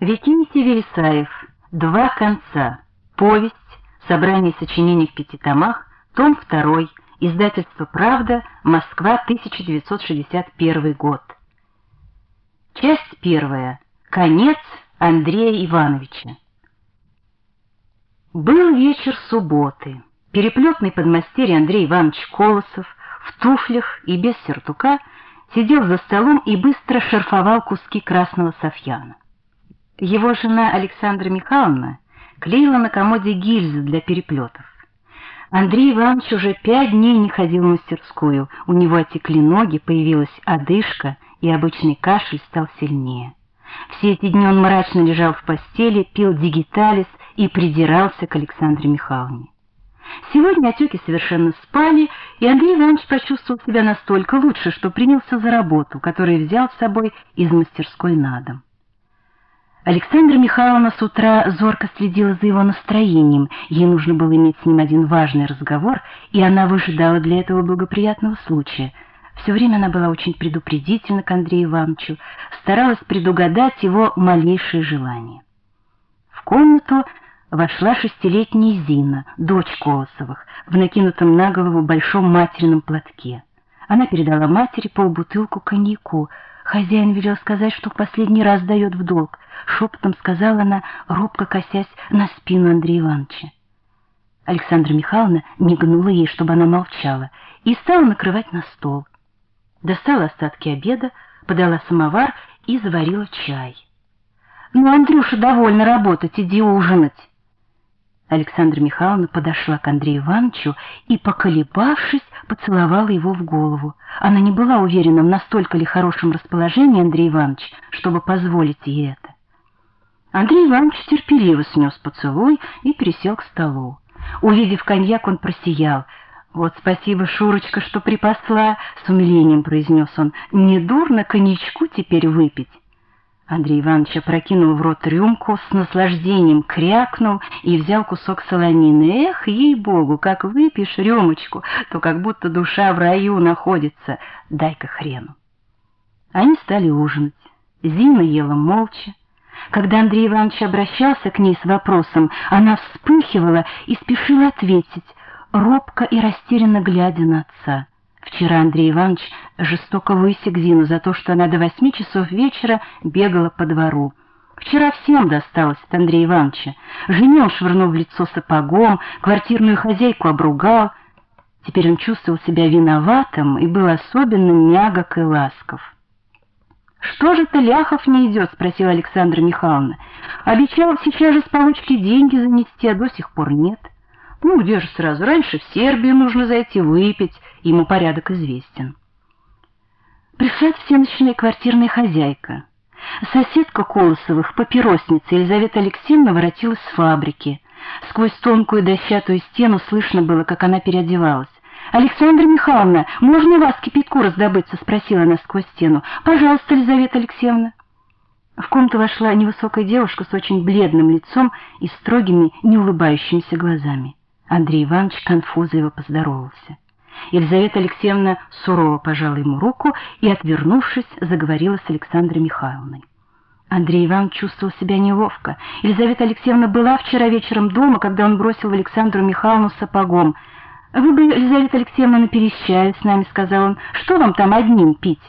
Викентий Вересаев. Два конца. Повесть. Собрание сочинений в пяти томах. Том 2. Издательство «Правда», Москва, 1961 год. Часть первая. Конец Андрея Ивановича. Был вечер субботы. Переплетный подмастерье Андрей Иванович Колосов в туфлях и без сертука сидел за столом и быстро шерфовал куски красного софьяна. Его жена Александра Михайловна клеила на комоде гильзы для переплетов. Андрей Иванович уже пять дней не ходил в мастерскую, у него отекли ноги, появилась одышка, и обычный кашель стал сильнее. Все эти дни он мрачно лежал в постели, пил дигиталис и придирался к Александре Михайловне. Сегодня отеки совершенно спали, и Андрей Иванович почувствовал себя настолько лучше, что принялся за работу, которую взял с собой из мастерской на дом. Александра Михайловна с утра зорко следила за его настроением. Ей нужно было иметь с ним один важный разговор, и она выжидала для этого благоприятного случая. Все время она была очень предупредительна к Андрею Ивановичу, старалась предугадать его малейшие желания. В комнату вошла шестилетняя Зина, дочь Колосовых, в накинутом на голову большом материном платке. Она передала матери полбутылку коньяку. Хозяин велел сказать, что в последний раз дает в долг. Шепотом сказала она, робко косясь на спину Андрея Ивановича. Александра Михайловна мигнула ей, чтобы она молчала, и стала накрывать на стол. Достала остатки обеда, подала самовар и заварила чай. «Ну, Андрюша, довольно работать, иди ужинать!» Александра Михайловна подошла к Андрею Ивановичу и, поколебавшись, поцеловала его в голову. Она не была уверена, в настолько ли хорошем расположении Андрей Иванович, чтобы позволить ей это. Андрей Иванович терпеливо снес поцелуй и пересел к столу. Увидев коньяк, он просиял. «Вот спасибо, Шурочка, что припасла», — с умилением произнес он. «Недурно коньячку теперь выпить». Андрей Иванович опрокинул в рот рюмку, с наслаждением крякнул и взял кусок солонины. Эх, ей-богу, как выпьешь рюмочку, то как будто душа в раю находится. Дай-ка хрену. Они стали ужинать. Зина ела молча. Когда Андрей Иванович обращался к ней с вопросом, она вспыхивала и спешила ответить, робко и растерянно глядя на отца. Вчера Андрей Иванович жестоко высек Зину за то, что она до восьми часов вечера бегала по двору. Вчера всем досталось от Андрея Ивановича. Жене он швырнул в лицо сапогом, квартирную хозяйку обругал. Теперь он чувствовал себя виноватым и был особенно мягок и ласков. «Что же ты, Ляхов, не идет?» — спросила Александра Михайловна. «Обещал сейчас же с получки деньги занести, а до сих пор нет». Ну, где же сразу? Раньше в Сербию нужно зайти выпить, ему порядок известен. Пришла всеночная квартирная хозяйка. Соседка Колосовых, папиросница Елизавета Алексеевна, воротилась с фабрики. Сквозь тонкую дощатую стену слышно было, как она переодевалась. «Александра Михайловна, можно вас кипятку раздобыться?» — спросила она сквозь стену. «Пожалуйста, Елизавета Алексеевна». В комнату вошла невысокая девушка с очень бледным лицом и строгими, неулыбающимися глазами. Андрей Иванович конфузливо поздоровался. Елизавета Алексеевна сурово пожала ему руку и, отвернувшись, заговорила с Александрой Михайловной. Андрей Иванович чувствовал себя неловко. Елизавета Алексеевна была вчера вечером дома, когда он бросил Александру Михайловну сапогом. «Вы бы, Елизавета Алексеевна, наперещали с нами», — сказал он. «Что вам там одним пить?»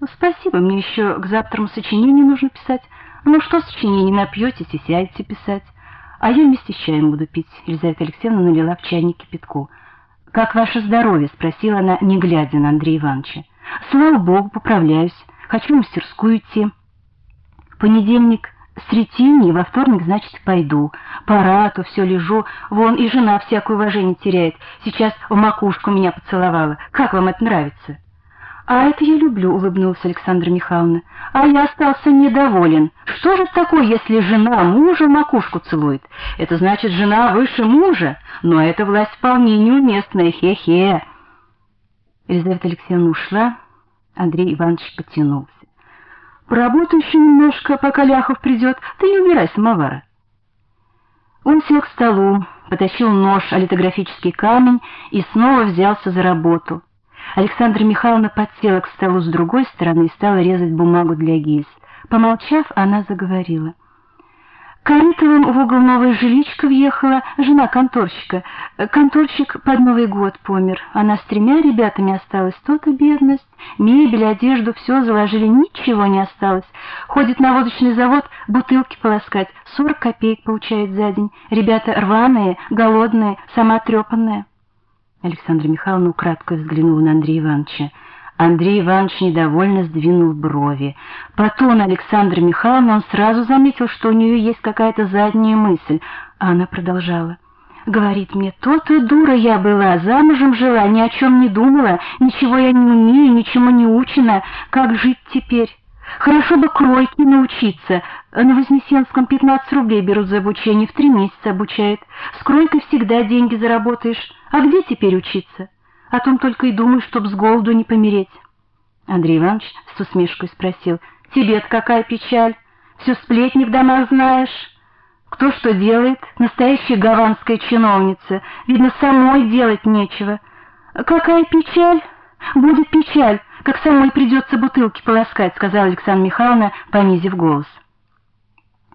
«Ну, спасибо, мне еще к завтраму сочинение нужно писать». «Ну что сочинение, напьетесь и сядете писать». А я вместе с чаем буду пить. Елизавета Алексеевна налила в чайник кипятку. «Как ваше здоровье?» — спросила она, не глядя на Андрея Ивановича. «Слава Богу, поправляюсь. Хочу в мастерскую идти. В понедельник с ретини, во вторник, значит, пойду. Пора, а то все лежу. Вон и жена всякое уважение теряет. Сейчас в макушку меня поцеловала. Как вам это нравится?» «А это я люблю», — улыбнулась Александра Михайловна. «А я остался недоволен. Что же такое, если жена мужа макушку целует? Это значит, жена выше мужа. Но эта власть вполне неуместная. Хе-хе». Елизавета Алексеевна ушла. Андрей Иванович потянулся. «Поработай еще немножко, пока Ляхов придет. Ты не убирай самовара». Он сел к столу, потащил нож, а литографический камень и снова взялся за работу. Александра Михайловна подсела к столу с другой стороны и стала резать бумагу для гильз. Помолчав, она заговорила. Корытовым в угол новая жиличка въехала, жена конторщика. Конторщик под Новый год помер. Она с тремя ребятами осталась. То-то бедность. Мебель, одежду, все заложили, ничего не осталось. Ходит на водочный завод бутылки полоскать. Сорок копеек получает за день. Ребята рваные, голодные, сама трепанная. Александра Михайловна украдкой взглянула на Андрея Ивановича. Андрей Иванович недовольно сдвинул брови. По тону Александра Михайловна он сразу заметил, что у нее есть какая-то задняя мысль, а она продолжала. Говорит мне, то-то дура я была, замужем жила, ни о чем не думала, ничего я не умею, ничему не учена, как жить теперь? Хорошо бы кройке научиться. На Вознесенском 15 рублей берут за обучение, в три месяца обучают. С кройкой всегда деньги заработаешь. А где теперь учиться? О том только и думаю, чтоб с голоду не помереть. Андрей Иванович с усмешкой спросил, «Тебе-то какая печаль? Все сплетни в домах знаешь? Кто что делает? Настоящая гаванская чиновница. Видно, самой делать нечего. Какая печаль? Будет печаль, как самой придется бутылки полоскать», сказала Александра Михайловна, понизив голос.